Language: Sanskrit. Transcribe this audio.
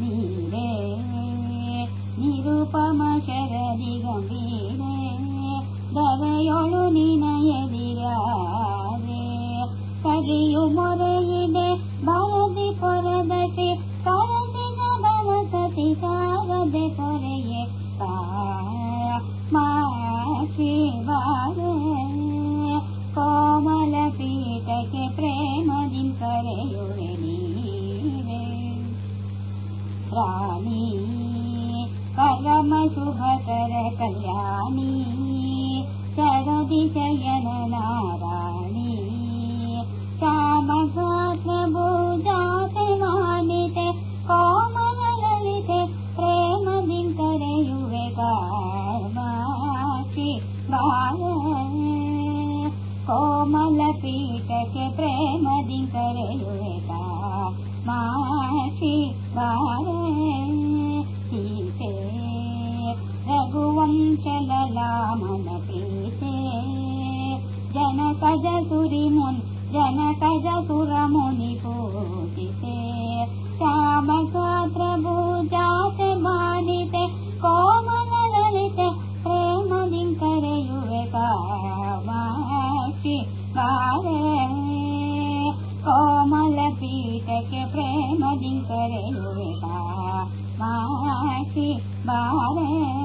నీరే నిరుపమ శరది గంభీరే దರೆಯೊಳು ನಿನಯದಿರಾರೆ ಕರಿಯು ಮೊರೆಯಿದೆ ಬರದಿ ಪೊರದಟಿ ಕರದಿನ ಬಲಸತಿ ಸಾರದೆ ತೊರೆಯೆ ಮಾಸಿವಾರೆ ಕೋಮಲ ಪೀಠಕ್ಕೆ ಪ್ರೇಮ ಕರೆಯುವೆ ನೀವೇ ರಾಣಿ ಪರಮ ಶುಭಕರ ಕಲ್ಯಾಣಿ पीठके प्रेम दिङ्करयुवे कामाक्षि सीते रघुवंशललामन पीते जनकज सुरिमुनि प्रेम दिङ्करयुवे कामाक्षि बारे